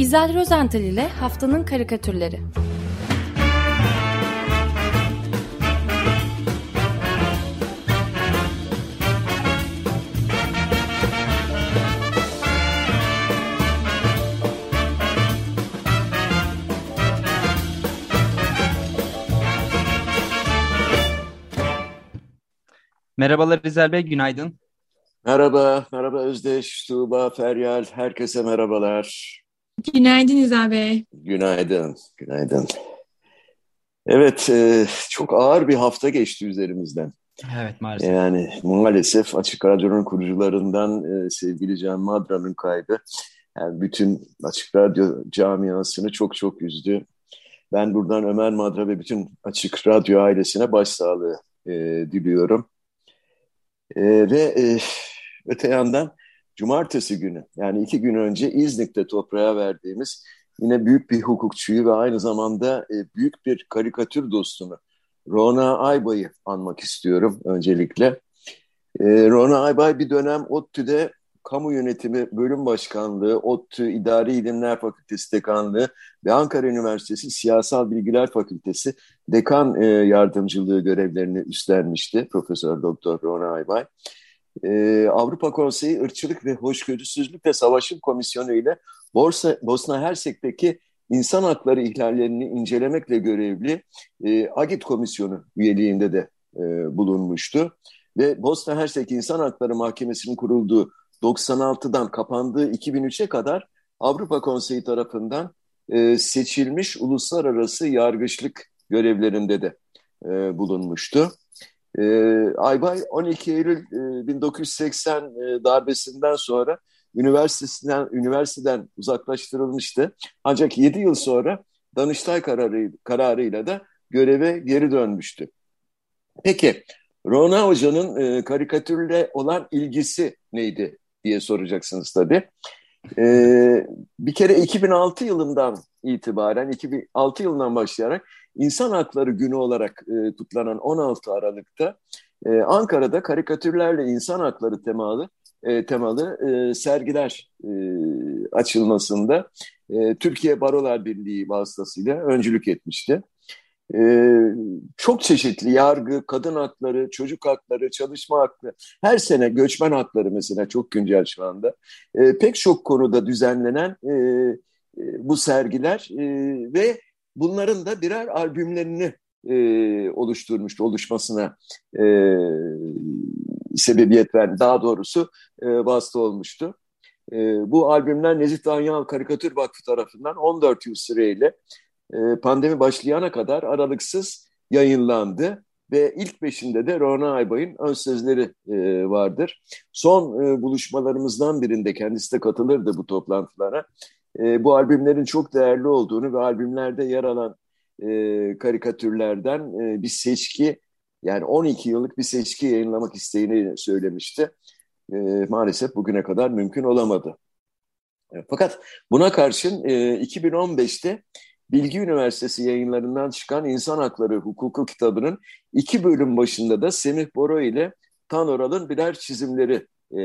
İzel Rozental ile Haftanın Karikatürleri Merhabalar İzel Bey, günaydın. Merhaba, merhaba Özdeş, Tuğba, Feryal, herkese merhabalar. Günaydın İzel Bey. Günaydın, günaydın. Evet, e, çok ağır bir hafta geçti üzerimizden. Evet, maalesef. Yani maalesef Açık Radyo'nun kurucularından e, sevgili Can Madra'nın kaybı. Yani bütün Açık Radyo camiasını çok çok üzdü. Ben buradan Ömer Madra ve bütün Açık Radyo ailesine başsağlığı e, diliyorum. E, ve e, öte yandan cumartesi günü yani iki gün önce İznik'te toprağa verdiğimiz yine büyük bir hukukçuyu ve aynı zamanda e, büyük bir karikatür dostunu Rona Aybay'ı anmak istiyorum öncelikle. E, Rona Aybay bir dönem ODTÜ'de Kamu Yönetimi Bölüm Başkanlığı, ODTÜ İdari İlimler Fakültesi Dekanlığı ve Ankara Üniversitesi Siyasal Bilgiler Fakültesi Dekan e, Yardımcılığı görevlerini üstlenmişti Profesör Doktor Rona Aybay. E, Avrupa Konseyi Irkçılık ve Hoşgörüsüzlük ve Savaşım Komisyonu ile Borsa, Bosna Hersek'teki insan hakları ihlallerini incelemekle görevli e, Agit Komisyonu üyeliğinde de e, bulunmuştu. Ve Bosna Hersek İnsan Hakları Mahkemesi'nin kurulduğu 96'dan kapandığı 2003'e kadar Avrupa Konseyi tarafından e, seçilmiş uluslararası yargıçlık görevlerinde de e, bulunmuştu. E, Aybay 12 Eylül e, 1980 e, darbesinden sonra üniversitesinden üniversiteden uzaklaştırılmıştı. Ancak 7 yıl sonra Danıştay kararı, kararıyla da göreve geri dönmüştü. Peki Rona Hoca'nın e, karikatürle olan ilgisi neydi diye soracaksınız tabii. Ee, bir kere 2006 yılından itibaren, 2006 yılından başlayarak İnsan Hakları Günü olarak e, kutlanan 16 Aralık'ta e, Ankara'da karikatürlerle insan hakları temalı e, temalı e, sergiler e, açılmasında e, Türkiye Barolar Birliği vasıtasıyla öncülük etmişti. Ee, çok çeşitli yargı, kadın hakları, çocuk hakları, çalışma hakları, her sene göçmen hakları mesela çok güncel şu anda. Ee, pek çok konuda düzenlenen e, e, bu sergiler e, ve bunların da birer albümlerini e, oluşturmuştu, oluşmasına e, sebebiyet verdi. Daha doğrusu e, vasıta olmuştu. E, bu albümler Nezih Danyal Karikatür Vakfı tarafından 14 yıl süreyle e, pandemi başlayana kadar aralıksız yayınlandı ve ilk beşinde de Rona Aybay'ın ön sözleri e, vardır. Son e, buluşmalarımızdan birinde kendisi de katılırdı bu toplantılara. E, bu albümlerin çok değerli olduğunu ve albümlerde yer alan e, karikatürlerden e, bir seçki yani 12 yıllık bir seçki yayınlamak isteğini söylemişti. E, maalesef bugüne kadar mümkün olamadı. E, fakat buna karşın e, 2015'te Bilgi Üniversitesi yayınlarından çıkan İnsan Hakları Hukuku kitabının iki bölüm başında da Semih Boro ile Tan Oral'ın birer çizimleri e,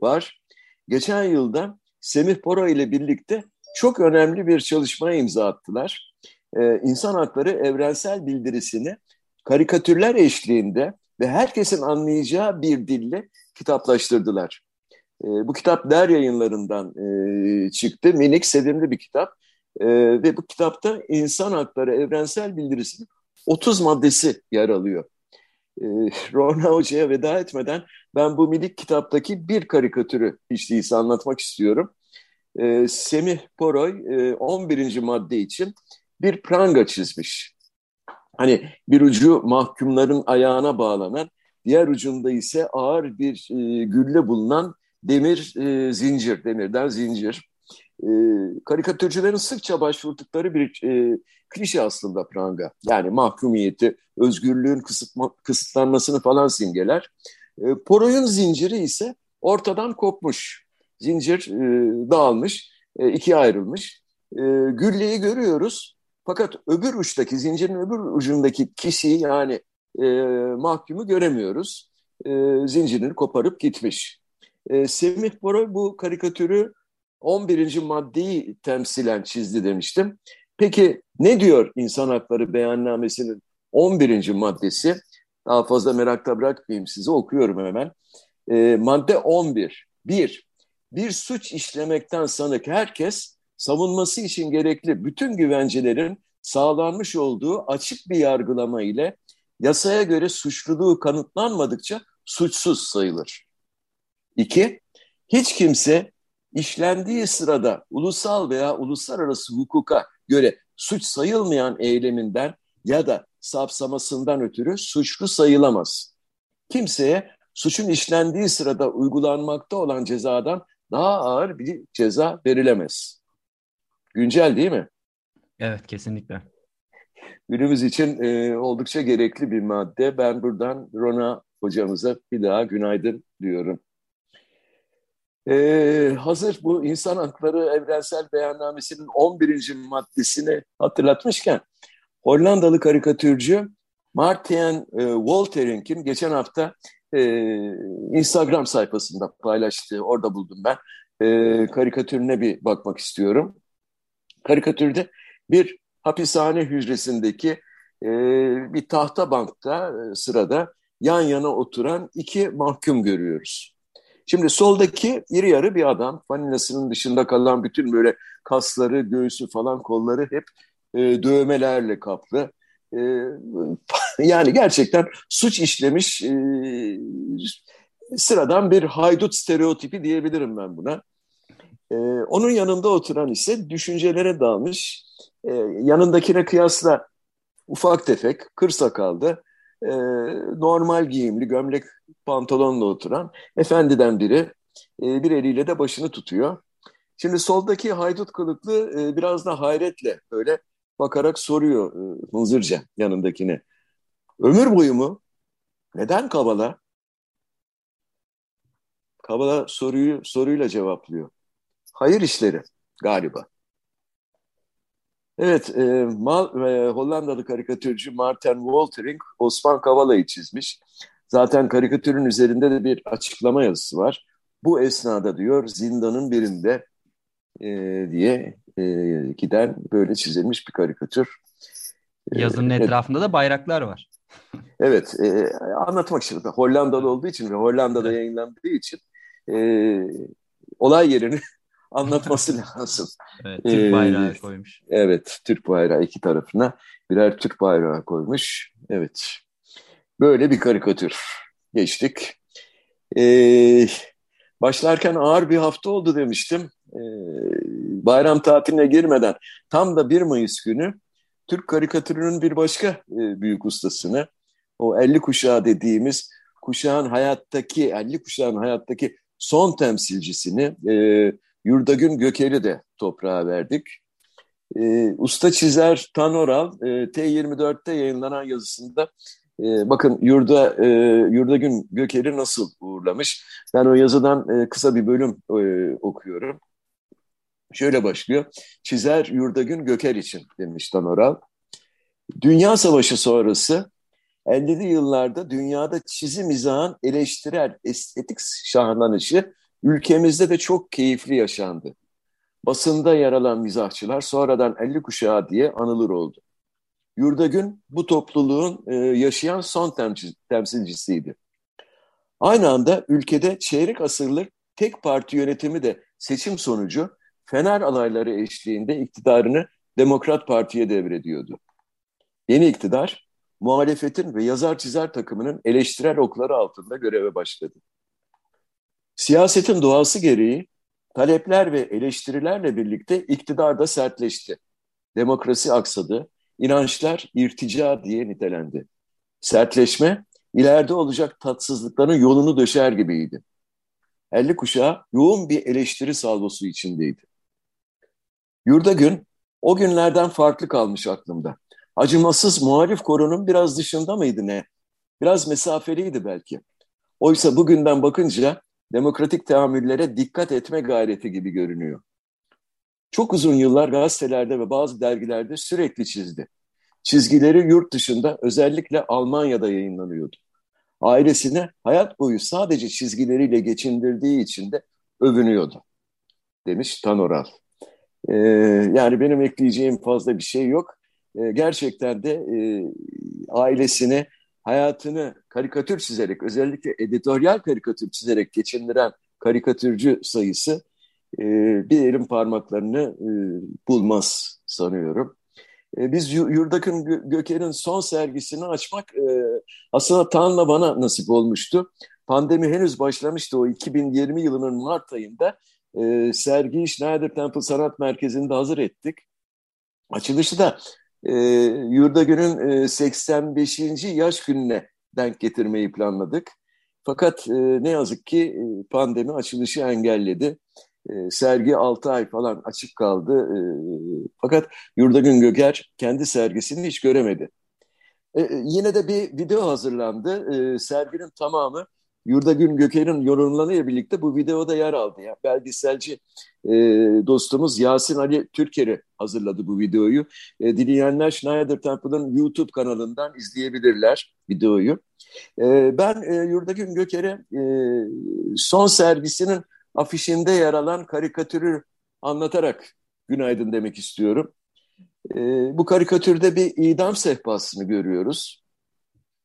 var. Geçen yılda Semih Boro ile birlikte çok önemli bir çalışmaya imza attılar. E, İnsan Hakları Evrensel Bildirisini karikatürler eşliğinde ve herkesin anlayacağı bir dille kitaplaştırdılar. E, bu kitap der yayınlarından e, çıktı. Minik, sevimli bir kitap. E, ve bu kitapta insan hakları evrensel bildirisinin 30 maddesi yer alıyor. E, Rona Hoca'ya veda etmeden ben bu minik kitaptaki bir karikatürü hiç değilse anlatmak istiyorum. E, Semih Poroy e, 11. madde için bir pranga çizmiş. Hani bir ucu mahkumların ayağına bağlanan, diğer ucunda ise ağır bir e, gülle bulunan demir e, zincir, demirden zincir e, karikatürcülerin sıkça başvurdukları bir e, klişe aslında pranga. Yani mahkumiyeti, özgürlüğün kısıtma, kısıtlanmasını falan simgeler. E, Poroy'un zinciri ise ortadan kopmuş. Zincir e, dağılmış, e, ikiye ayrılmış. E, Gülle'yi görüyoruz. Fakat öbür uçtaki, zincirin öbür ucundaki kişiyi yani e, mahkumu göremiyoruz. E, zincirini koparıp gitmiş. E, Semih Poroy bu karikatürü 11. maddeyi temsilen çizdi demiştim. Peki ne diyor İnsan Hakları Beyannamesi'nin 11. maddesi? Daha fazla merakta bırakmayayım sizi okuyorum hemen. E, madde 11. 1. Bir suç işlemekten sanık herkes savunması için gerekli bütün güvencelerin sağlanmış olduğu açık bir yargılama ile yasaya göre suçluluğu kanıtlanmadıkça suçsuz sayılır. İki, hiç kimse işlendiği sırada ulusal veya uluslararası hukuka göre suç sayılmayan eyleminden ya da sapsamasından ötürü suçlu sayılamaz. Kimseye suçun işlendiği sırada uygulanmakta olan cezadan daha ağır bir ceza verilemez. Güncel değil mi? Evet, kesinlikle. Günümüz için e, oldukça gerekli bir madde. Ben buradan Rona hocamıza bir daha günaydın diyorum. Ee, hazır bu insan hakları evrensel beyannamesinin 11. maddesini hatırlatmışken Hollandalı karikatürcü Martin e, Wolterink'in geçen hafta e, Instagram sayfasında paylaştığı, orada buldum ben, e, karikatürüne bir bakmak istiyorum. Karikatürde bir hapishane hücresindeki e, bir tahta bankta e, sırada yan yana oturan iki mahkum görüyoruz. Şimdi soldaki iri yarı bir adam, fanilasının dışında kalan bütün böyle kasları, göğsü falan kolları hep e, dövmelerle kaplı. E, yani gerçekten suç işlemiş e, sıradan bir haydut stereotipi diyebilirim ben buna. E, onun yanında oturan ise düşüncelere dalmış, e, yanındakine kıyasla ufak tefek, kır sakallı, e, normal giyimli, gömlek pantolonla oturan efendiden biri e, bir eliyle de başını tutuyor. Şimdi soldaki haydut kılıklı e, biraz da hayretle böyle bakarak soruyor e, hınzırca yanındakine. Ömür boyu mu? Neden Kabala? Kabala soruyu soruyla cevaplıyor. Hayır işleri galiba. Evet, e, Mal, e, Hollandalı karikatürcü Martin Woltering Osman Kavala'yı çizmiş. Zaten karikatürün üzerinde de bir açıklama yazısı var. Bu esnada diyor zindanın birinde e, diye e, giden böyle çizilmiş bir karikatür. E, Yazının e, etrafında da bayraklar var. Evet, e, anlatmak için Hollandalı olduğu için ve Hollanda'da yayınlandığı için e, olay yerini anlatması lazım. Evet, Türk bayrağı ee, koymuş. Evet, Türk bayrağı iki tarafına birer Türk bayrağı koymuş. Evet, böyle bir karikatür geçtik. Ee, başlarken ağır bir hafta oldu demiştim. Ee, bayram tatiline girmeden tam da 1 Mayıs günü Türk karikatürünün bir başka e, büyük ustasını, o 50 kuşağı dediğimiz kuşağın hayattaki, 50 kuşağın hayattaki son temsilcisini e, Yurdagün Göker'i de toprağa verdik. E, usta çizer Tanoral e, T24'te yayınlanan yazısında e, bakın Yurda e, Yurdagün Göker'i nasıl uğurlamış. Ben o yazıdan e, kısa bir bölüm e, okuyorum. Şöyle başlıyor. Çizer Yurdagün Göker için demiş Tanoral. Dünya Savaşı sonrası 50'li yıllarda dünyada çizim mizahın eleştirel estetik şahlanışı ülkemizde de çok keyifli yaşandı. Basında yer alan mizahçılar sonradan 50 kuşağı diye anılır oldu. Yurdagün bu topluluğun e, yaşayan son temsilcisiydi. Aynı anda ülkede çeyrek asırlık tek parti yönetimi de seçim sonucu Fener alayları eşliğinde iktidarını Demokrat Parti'ye devrediyordu. Yeni iktidar, muhalefetin ve yazar çizer takımının eleştirel okları altında göreve başladı. Siyasetin doğası gereği talepler ve eleştirilerle birlikte iktidar da sertleşti. Demokrasi aksadı, inançlar irtica diye nitelendi. Sertleşme, ileride olacak tatsızlıkların yolunu döşer gibiydi. 50 kuşağı yoğun bir eleştiri salvosu içindeydi. Yurda gün o günlerden farklı kalmış aklımda. Acımasız muhalif korunun biraz dışında mıydı ne? Biraz mesafeliydi belki. Oysa bugünden bakınca demokratik tahammüllere dikkat etme gayreti gibi görünüyor. Çok uzun yıllar gazetelerde ve bazı dergilerde sürekli çizdi. Çizgileri yurt dışında özellikle Almanya'da yayınlanıyordu. Ailesine hayat boyu sadece çizgileriyle geçindirdiği için de övünüyordu. demiş Tanoral. E, yani benim ekleyeceğim fazla bir şey yok. E, gerçekten de e, ailesini, hayatını karikatür çizerek, özellikle editoryal karikatür çizerek geçindiren karikatürcü sayısı e, bir elin parmaklarını e, bulmaz sanıyorum. E, biz Yurdak'ın Göker'in son sergisini açmak e, aslında Tan'la bana nasip olmuştu. Pandemi henüz başlamıştı o 2020 yılının Mart ayında. E, sergiyi Schneider Temple Sanat Merkezi'nde hazır ettik. Açılışı da e, Yurdagül'ün e, 85. yaş gününe denk getirmeyi planladık. Fakat e, ne yazık ki e, pandemi açılışı engelledi. E, sergi 6 ay falan açık kaldı. E, fakat Yurdagün Göker kendi sergisini hiç göremedi. E, e, yine de bir video hazırlandı. E, serginin tamamı Yurdagün Göker'in yorumlarıyla birlikte bu videoda yer aldı. Yani belgeselci e, dostumuz Yasin Ali Türker'i hazırladı bu videoyu. E, dinleyenler Schneider Temple'ın YouTube kanalından izleyebilirler videoyu. E, ben e, Yurdagün Göker'e e, son sergisinin afişinde yer alan karikatürü anlatarak günaydın demek istiyorum. E, bu karikatürde bir idam sehpasını görüyoruz.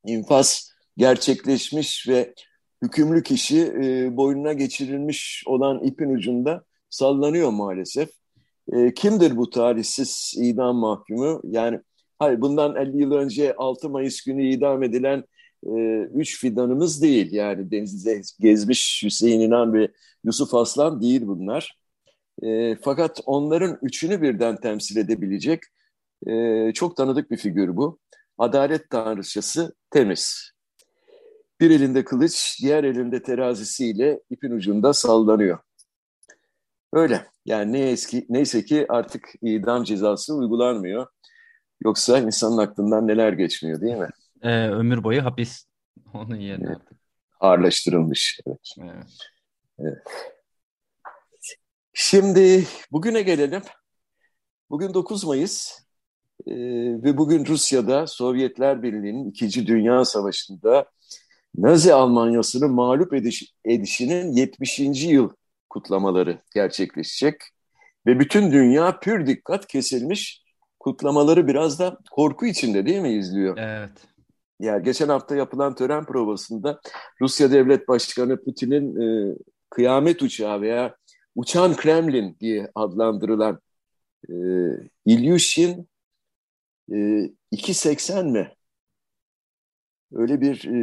İnfaz gerçekleşmiş ve hükümlü kişi e, boynuna geçirilmiş olan ipin ucunda sallanıyor maalesef. E, kimdir bu tarihsiz idam mahkumu? Yani hayır bundan 50 yıl önce 6 Mayıs günü idam edilen e, üç fidanımız değil. Yani denizde gezmiş Hüseyin İnan ve Yusuf Aslan değil bunlar. E, fakat onların üçünü birden temsil edebilecek e, çok tanıdık bir figür bu. Adalet tanrıçası Temiz. Bir elinde kılıç, diğer elinde terazisiyle ipin ucunda sallanıyor. Öyle. Yani ne eski, neyse ki artık idam cezası uygulanmıyor. Yoksa insanın aklından neler geçmiyor değil mi? Ee, ömür boyu hapis onun yerine evet. Ağırlaştırılmış. Evet. evet. evet. Şimdi bugüne gelelim. Bugün 9 Mayıs ee, ve bugün Rusya'da Sovyetler Birliği'nin 2. Dünya Savaşı'nda Nazi Almanyası'nı mağlup ediş, edişinin 70. yıl kutlamaları gerçekleşecek. Ve bütün dünya pür dikkat kesilmiş kutlamaları biraz da korku içinde değil mi izliyor? Evet. Yani geçen hafta yapılan tören provasında Rusya Devlet Başkanı Putin'in e, kıyamet uçağı veya uçan Kremlin diye adlandırılan e, Ilyushin e, 280 mi? Öyle bir e,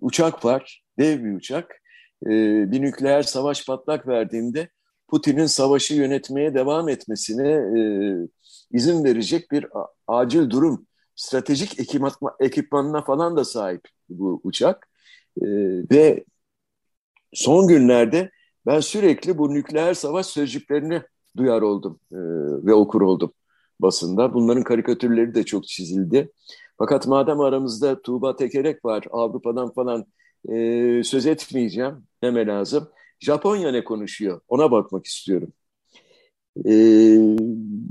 uçak var, dev bir uçak. E, bir nükleer savaş patlak verdiğinde Putin'in savaşı yönetmeye devam etmesine e, izin verecek bir acil durum, stratejik ekipmanına falan da sahip bu uçak. E, ve son günlerde ben sürekli bu nükleer savaş sözcüklerini duyar oldum e, ve okur oldum basında. Bunların karikatürleri de çok çizildi. Fakat madem aramızda Tuğba Tekerek var, Avrupa'dan falan e, söz etmeyeceğim deme lazım. Japonya ne konuşuyor? Ona bakmak istiyorum. E,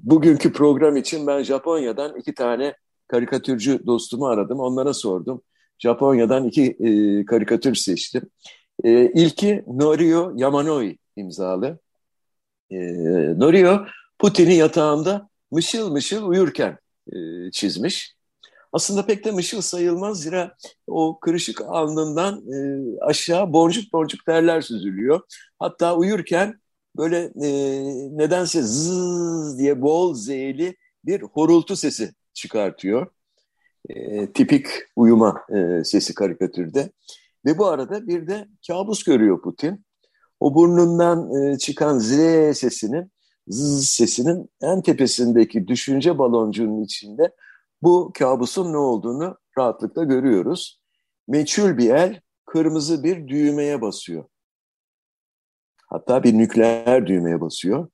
bugünkü program için ben Japonya'dan iki tane karikatürcü dostumu aradım. Onlara sordum. Japonya'dan iki e, karikatür seçtim. E, ilki Norio Yamanoi imzalı. E, Norio Putin'i yatağında mışıl mışıl uyurken e, çizmiş. Aslında pek de mışıl sayılmaz zira o kırışık alnından e, aşağı boncuk boncuk terler süzülüyor. Hatta uyurken böyle e, nedense zzz diye bol zeyli bir horultu sesi çıkartıyor. E, tipik uyuma e, sesi karikatürde. Ve bu arada bir de kabus görüyor Putin. O burnundan e, çıkan Z sesinin, Z sesinin en tepesindeki düşünce baloncuğunun içinde bu kabusun ne olduğunu rahatlıkla görüyoruz. Meçhul bir el kırmızı bir düğmeye basıyor. Hatta bir nükleer düğmeye basıyor.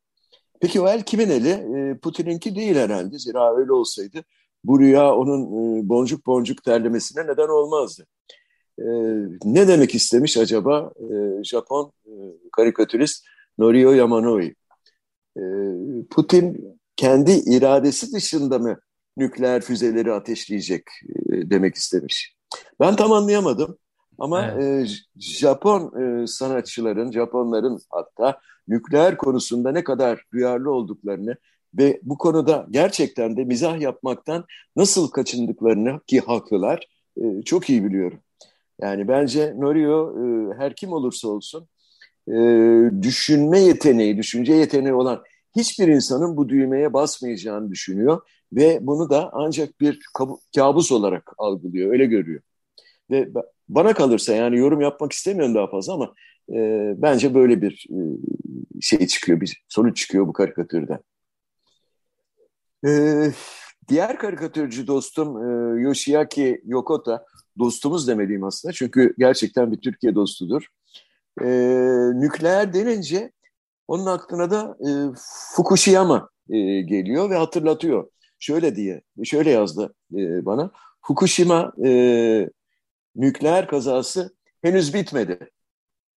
Peki o el kimin eli? E, Putin'inki değil herhalde. Zira öyle olsaydı bu rüya onun e, boncuk boncuk terlemesine neden olmazdı. E, ne demek istemiş acaba Japon karikatürist Norio Yamanoi? Putin kendi iradesi dışında mı nükleer füzeleri ateşleyecek demek istemiş. Ben tam anlayamadım. Ama evet. e, Japon e, sanatçıların, Japonların hatta nükleer konusunda ne kadar duyarlı olduklarını ve bu konuda gerçekten de mizah yapmaktan nasıl kaçındıklarını ki haklılar e, çok iyi biliyorum. Yani bence Norio e, her kim olursa olsun e, düşünme yeteneği, düşünce yeteneği olan hiçbir insanın bu düğmeye basmayacağını düşünüyor ve bunu da ancak bir kabus olarak algılıyor, öyle görüyor. Ve bana kalırsa yani yorum yapmak istemiyorum daha fazla ama e, bence böyle bir e, şey çıkıyor, bir sonuç çıkıyor bu karikatürden. E, diğer karikatürcü dostum e, Yoshiaki Yokota, dostumuz demeliyim aslında çünkü gerçekten bir Türkiye dostudur. E, nükleer denince onun aklına da e, Fukushima e, geliyor ve hatırlatıyor. Şöyle diye, şöyle yazdı e, bana. Fukushima e, nükleer kazası henüz bitmedi.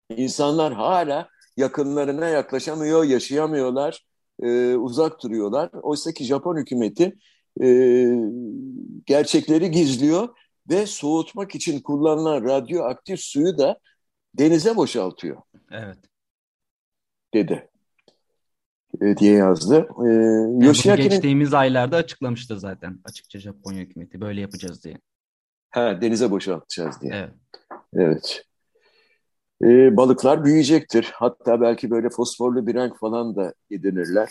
İnsanlar hala yakınlarına yaklaşamıyor, yaşayamıyorlar, e, uzak duruyorlar. Oysa ki Japon hükümeti e, gerçekleri gizliyor ve soğutmak için kullanılan radyoaktif suyu da denize boşaltıyor. Evet. Dedi. E, diye yazdı. E, yani Yoshiaki'nin... Geçtiğimiz aylarda açıklamıştı zaten açıkça Japonya hükümeti böyle yapacağız diye. Ha, denize boşaltacağız diye. Evet. Evet. Ee, balıklar büyüyecektir. Hatta belki böyle fosforlu bir renk falan da edinirler.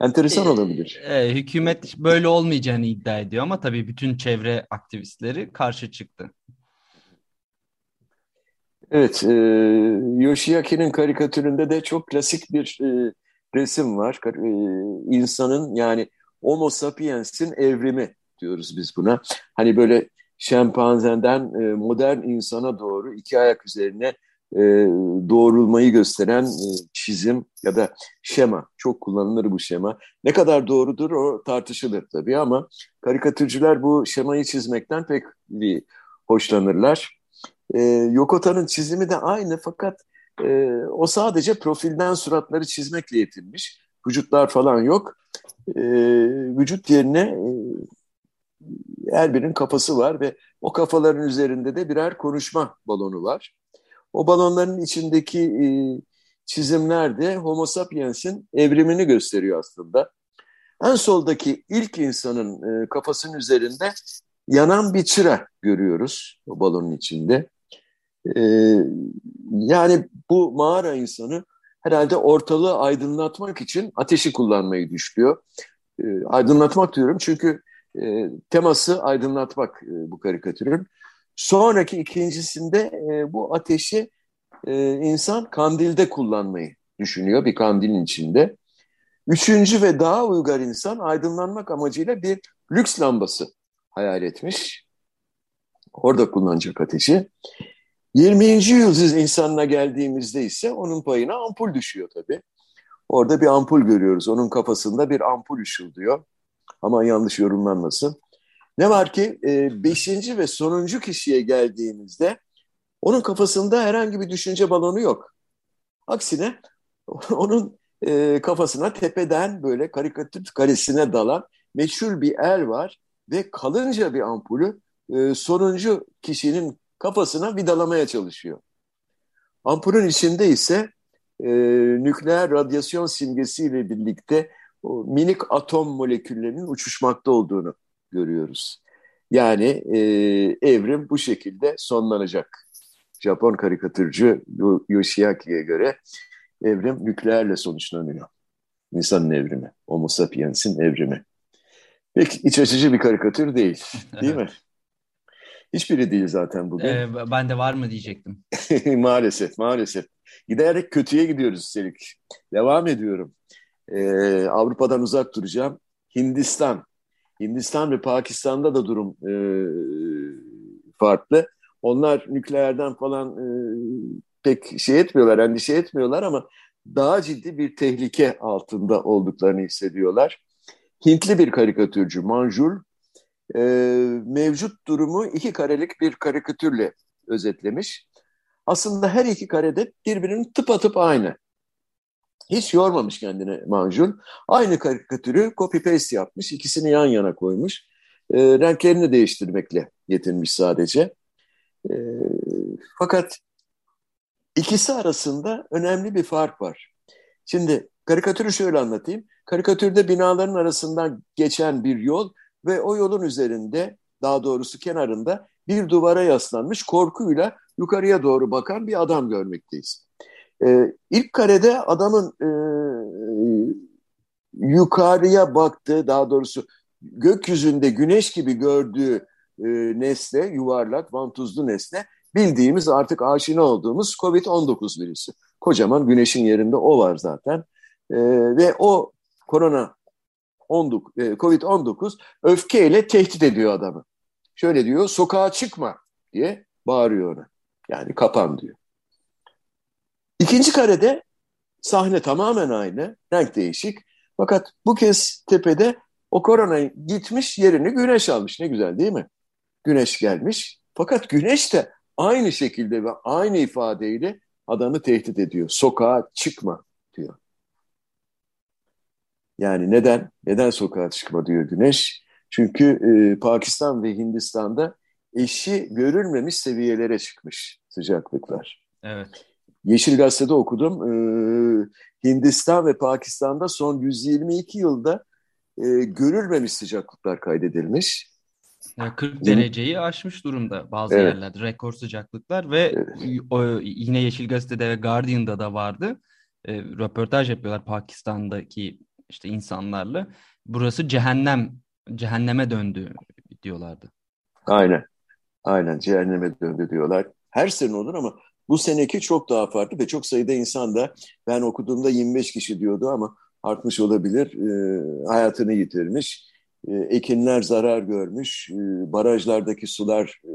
Enteresan ee, olabilir. E, hükümet böyle olmayacağını iddia ediyor ama tabii bütün çevre aktivistleri karşı çıktı. Evet, e, Yoshiaki'nin karikatüründe de çok klasik bir e, resim var. E, insanın yani Homo sapiens'in evrimi diyoruz biz buna. Hani böyle şempanzenden e, modern insana doğru iki ayak üzerine e, doğrulmayı gösteren e, çizim ya da şema. Çok kullanılır bu şema. Ne kadar doğrudur o tartışılır tabii ama karikatürcüler bu şemayı çizmekten pek bir hoşlanırlar. Yokota'nın çizimi de aynı fakat e, o sadece profilden suratları çizmekle yetinmiş. Vücutlar falan yok. E, vücut yerine e, her birinin kafası var ve o kafaların üzerinde de birer konuşma balonu var. O balonların içindeki e, çizimler de Homo sapiens'in evrimini gösteriyor aslında. En soldaki ilk insanın e, kafasının üzerinde yanan bir çıra görüyoruz o balonun içinde. E, yani bu mağara insanı herhalde ortalığı aydınlatmak için ateşi kullanmayı düşlüyor. E, aydınlatmak diyorum çünkü e, teması aydınlatmak e, bu karikatürün. Sonraki ikincisinde e, bu ateşi e, insan kandilde kullanmayı düşünüyor bir kandilin içinde. Üçüncü ve daha uygar insan aydınlanmak amacıyla bir lüks lambası hayal etmiş. Orada kullanacak ateşi. 20. yüzyıl insanına geldiğimizde ise onun payına ampul düşüyor tabii. Orada bir ampul görüyoruz. Onun kafasında bir ampul ışıldıyor. Ama yanlış yorumlanmasın. Ne var ki e, beşinci ve sonuncu kişiye geldiğimizde onun kafasında herhangi bir düşünce balonu yok. Aksine onun e, kafasına tepeden böyle karikatür karesine dalan meşhur bir el var ve kalınca bir ampulü e, sonuncu kişinin kafasına vidalamaya çalışıyor. Ampulün içinde ise e, nükleer radyasyon simgesiyle birlikte o minik atom moleküllerinin uçuşmakta olduğunu görüyoruz. Yani e, evrim bu şekilde sonlanacak. Japon karikatürcü Yoshiaki'ye göre evrim nükleerle sonuçlanıyor. İnsanın evrimi, Homo sapiens'in evrimi. Pek iç açıcı bir karikatür değil, değil mi? Hiçbiri değil zaten bugün. Ee, ben de var mı diyecektim. maalesef, maalesef. Giderek kötüye gidiyoruz üstelik. Devam ediyorum. Ee, Avrupa'dan uzak duracağım. Hindistan. Hindistan ve Pakistan'da da durum e, farklı. Onlar nükleerden falan e, pek şey etmiyorlar, endişe etmiyorlar ama daha ciddi bir tehlike altında olduklarını hissediyorlar. Hintli bir karikatürcü Manjul e, mevcut durumu iki karelik bir karikatürle özetlemiş. Aslında her iki karede birbirinin tıpatıp aynı. Hiç yormamış kendine Manjul. Aynı karikatürü copy paste yapmış, ikisini yan yana koymuş. E, renklerini değiştirmekle yetinmiş sadece. E, fakat ikisi arasında önemli bir fark var. Şimdi karikatürü şöyle anlatayım. Karikatürde binaların arasından geçen bir yol ve o yolun üzerinde daha doğrusu kenarında bir duvara yaslanmış korkuyla yukarıya doğru bakan bir adam görmekteyiz. Ee, ilk karede adamın e, yukarıya baktığı daha doğrusu gökyüzünde güneş gibi gördüğü e, nesne, yuvarlak, vantuzlu nesne bildiğimiz artık aşina olduğumuz COVID-19 virüsü. Kocaman güneşin yerinde o var zaten. E, ve o korona COVID-19 öfkeyle tehdit ediyor adamı. Şöyle diyor, sokağa çıkma diye bağırıyor ona. Yani kapan diyor. İkinci karede sahne tamamen aynı, renk değişik. Fakat bu kez tepede o korona gitmiş yerini güneş almış. Ne güzel değil mi? Güneş gelmiş. Fakat güneş de aynı şekilde ve aynı ifadeyle adamı tehdit ediyor. Sokağa çıkma. Yani neden? Neden sokağa çıkma diyor güneş? Çünkü e, Pakistan ve Hindistan'da eşi görülmemiş seviyelere çıkmış sıcaklıklar. Evet. Yeşil Gazete'de okudum. Ee, Hindistan ve Pakistan'da son 122 yılda e, görülmemiş sıcaklıklar kaydedilmiş. 40 dereceyi aşmış durumda bazı evet. yerlerde rekor sıcaklıklar ve evet. o, yine Yeşil Gazete'de ve Guardian'da da vardı. E, röportaj yapıyorlar Pakistan'daki işte insanlarla. Burası cehennem, cehenneme döndü diyorlardı. Aynen. Aynen cehenneme döndü diyorlar. Her sene olur ama bu seneki çok daha farklı ve çok sayıda insan da ben okuduğumda 25 kişi diyordu ama artmış olabilir. E, hayatını yitirmiş. E, ekinler zarar görmüş. E, barajlardaki sular e,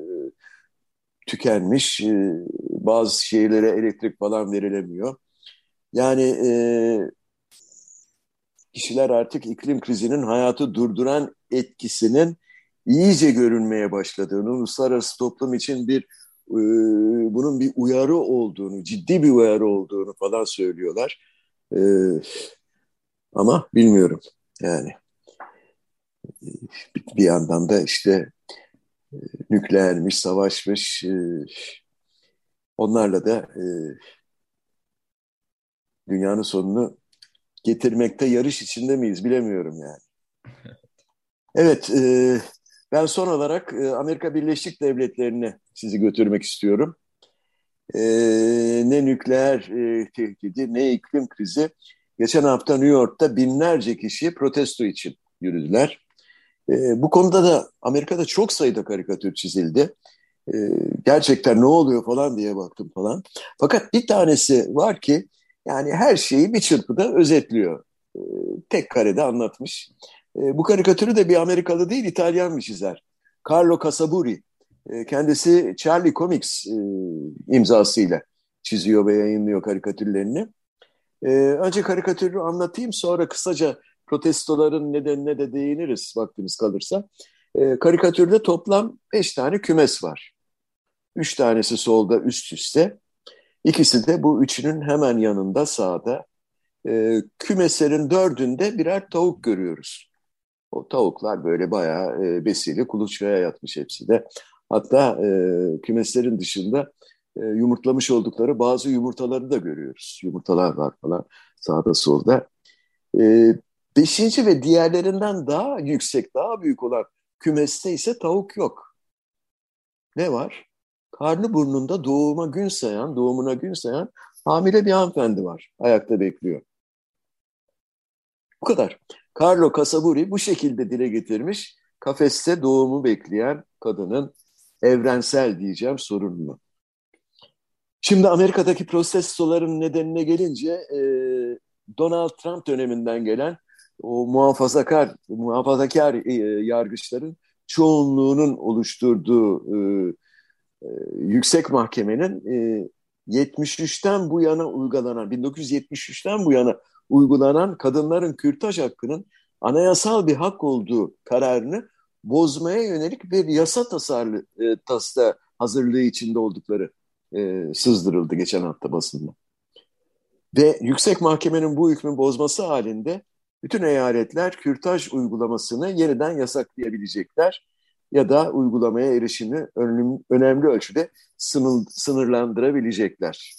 tükenmiş. E, bazı şeylere elektrik falan verilemiyor. Yani e, kişiler artık iklim krizinin hayatı durduran etkisinin iyice görünmeye başladığını, uluslararası toplum için bir e, bunun bir uyarı olduğunu, ciddi bir uyarı olduğunu falan söylüyorlar. E, ama bilmiyorum yani. Bir, yandan da işte e, nükleermiş, savaşmış, e, onlarla da e, dünyanın sonunu getirmekte yarış içinde miyiz bilemiyorum yani. Evet, e, ben son olarak e, Amerika Birleşik Devletleri'ne sizi götürmek istiyorum. E, ne nükleer e, tehdidi ne iklim krizi. Geçen hafta New York'ta binlerce kişi protesto için yürüdüler. E, bu konuda da Amerika'da çok sayıda karikatür çizildi. E, gerçekten ne oluyor falan diye baktım falan. Fakat bir tanesi var ki yani her şeyi bir çırpıda özetliyor. E, tek karede anlatmış. E, bu karikatürü de bir Amerikalı değil İtalyan bir çizer. Carlo Casaburi. E, kendisi Charlie Comics e, imzasıyla çiziyor ve yayınlıyor karikatürlerini. Önce karikatürü anlatayım sonra kısaca protestoların nedenine de değiniriz vaktimiz kalırsa. Karikatürde toplam beş tane kümes var. Üç tanesi solda üst üste. İkisi de bu üçünün hemen yanında sağda. E, kümeslerin dördünde birer tavuk görüyoruz. O tavuklar böyle bayağı e, besili kuluçkaya yatmış hepsi de. Hatta e, kümeslerin dışında e, yumurtlamış oldukları bazı yumurtaları da görüyoruz. Yumurtalar var falan sağda solda. E, beşinci ve diğerlerinden daha yüksek, daha büyük olan kümeste ise tavuk yok. Ne var? Karnı burnunda doğuma gün sayan, doğumuna gün sayan hamile bir hanımefendi var. Ayakta bekliyor. Bu kadar. Carlo Casaburi bu şekilde dile getirmiş. Kafeste doğumu bekleyen kadının evrensel diyeceğim sorununu. Şimdi Amerika'daki protestoların nedenine gelince e, Donald Trump döneminden gelen o muhafazakar muhafazakar e, yargıçların çoğunluğunun oluşturduğu e, yüksek mahkemenin e, 73'ten bu yana uygulanan 1973'ten bu yana uygulanan kadınların kürtaj hakkının anayasal bir hak olduğu kararını bozmaya yönelik bir yasa tasarlı e, tasta hazırlığı içinde oldukları e, sızdırıldı geçen hafta basında. Ve yüksek mahkemenin bu hükmü bozması halinde bütün eyaletler kürtaj uygulamasını yeniden yasaklayabilecekler. Ya da uygulamaya erişimi önemli ölçüde sınırlandırabilecekler.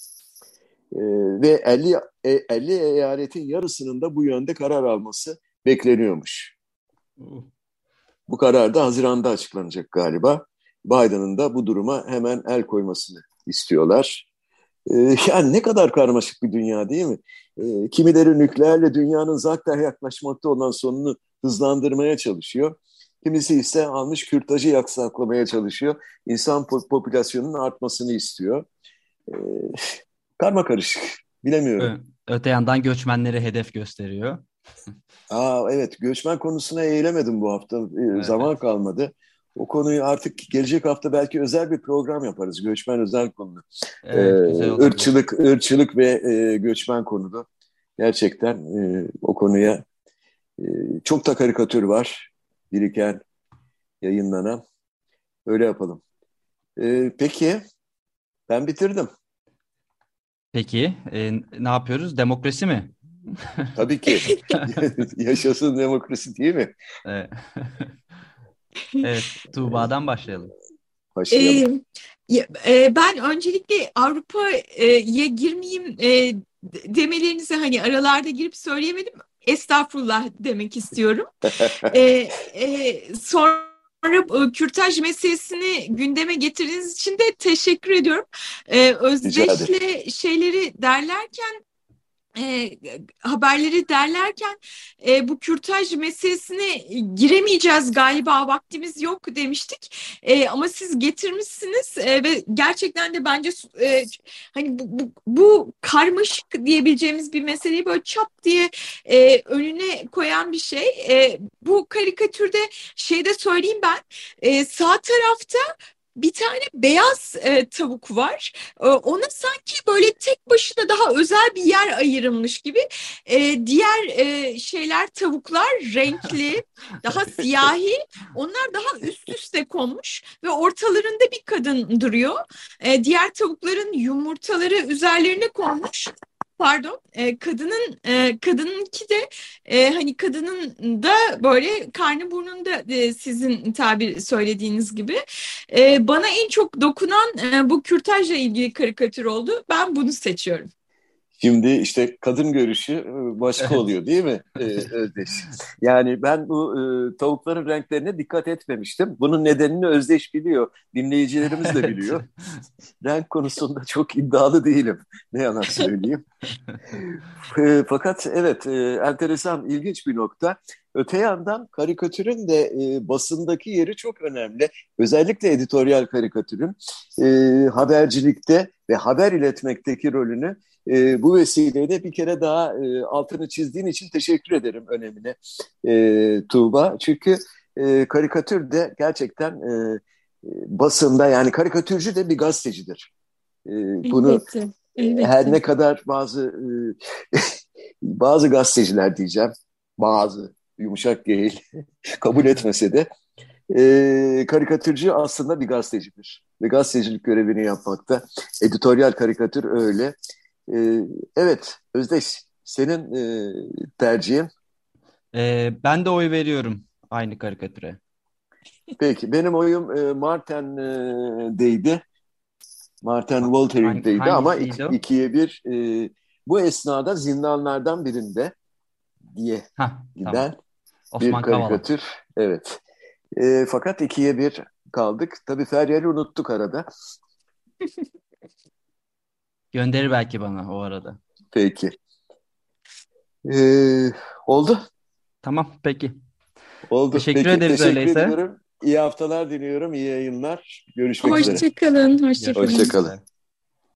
Ee, ve 50, 50 e, eyaletin yarısının da bu yönde karar alması bekleniyormuş. Bu karar da Haziran'da açıklanacak galiba. Biden'ın da bu duruma hemen el koymasını istiyorlar. Ee, yani ne kadar karmaşık bir dünya değil mi? Ee, kimileri nükleerle dünyanın zaten yaklaşmakta olan sonunu hızlandırmaya çalışıyor. Kimisi ise almış kürtajı yaksaklamaya çalışıyor. İnsan popülasyonunun artmasını istiyor. Ee, karma karışık. Bilemiyorum. Öte yandan göçmenleri hedef gösteriyor. Aa, evet göçmen konusuna eğilemedim bu hafta. Evet. Zaman kalmadı. O konuyu artık gelecek hafta belki özel bir program yaparız. Göçmen özel konu. Evet, ee, ırkçılık, ırkçılık ve e, göçmen konuda. Gerçekten e, o konuya e, çok da karikatür var. Biriken, yayınlanan. Öyle yapalım. E, peki, ben bitirdim. Peki, e, ne yapıyoruz? Demokrasi mi? Tabii ki. Yaşasın demokrasi değil mi? Evet. evet, Tuğba'dan başlayalım. Başlayalım. Ee, e, ben öncelikle Avrupa'ya girmeyeyim e, demelerinizi hani aralarda girip söyleyemedim. Estağfurullah demek istiyorum. e, e, sonra sonra kürtaj meselesini gündeme getirdiğiniz için de teşekkür ediyorum. Ee, özdeşle şeyleri derlerken e, haberleri derlerken e, bu kürtaj meselesine giremeyeceğiz galiba vaktimiz yok demiştik. E, ama siz getirmişsiniz e, ve gerçekten de bence e, hani bu, bu, bu karmaşık diyebileceğimiz bir meseleyi böyle çap diye e, önüne koyan bir şey. E, bu karikatürde şeyde söyleyeyim ben e, sağ tarafta bir tane beyaz e, tavuk var. E, ona sanki böyle tek başına daha özel bir yer ayrılmış gibi. E, diğer e, şeyler tavuklar renkli, daha siyahi. Onlar daha üst üste konmuş ve ortalarında bir kadın duruyor. E, diğer tavukların yumurtaları üzerlerine konmuş pardon e, kadının e, kadınınki de e, hani kadının da böyle karnı burnunda e, sizin tabir söylediğiniz gibi e, bana en çok dokunan e, bu kürtajla ilgili karikatür oldu. Ben bunu seçiyorum. Şimdi işte kadın görüşü e, başka oluyor değil mi Özdeş? Yani ben bu e, tavukların renklerine dikkat etmemiştim. Bunun nedenini Özdeş biliyor. Dinleyicilerimiz de biliyor. Renk konusunda çok iddialı değilim. Ne yalan söyleyeyim. e, fakat evet e, enteresan, ilginç bir nokta. Öte yandan karikatürün de e, basındaki yeri çok önemli. Özellikle editoryal karikatürün e, habercilikte ve haber iletmekteki rolünü e, bu vesileyle bir kere daha e, altını çizdiğin için teşekkür ederim önemine e, Tuğba. Çünkü e, karikatür de gerçekten e, basında yani karikatürcü de bir gazetecidir. E, bunu elbette, elbette. her ne kadar bazı e, bazı gazeteciler diyeceğim bazı yumuşak değil kabul etmese de e, karikatürcü aslında bir gazetecidir. Ve gazetecilik görevini yapmakta. Editoryal karikatür öyle. E, evet Özdeş senin e, tercihin? E, ben de oy veriyorum aynı karikatüre. Peki benim oyum e, Marten'deydi. Martin Woltering'deydi ama iki, ikiye bir e, bu esnada zindanlardan birinde diye Heh, giden tamam. bir karikatür. Kavala. Evet. E, fakat ikiye bir kaldık. Tabii Feryal'i unuttuk arada. Gönderir belki bana o arada. Peki. Ee, oldu. Tamam peki. Oldu. Teşekkür peki, ederiz teşekkür öyleyse. Ediyorum. İyi haftalar diliyorum. İyi yayınlar. Görüşmek Hoşçakalın, üzere. Hoşçakalın. Hoşçakalın.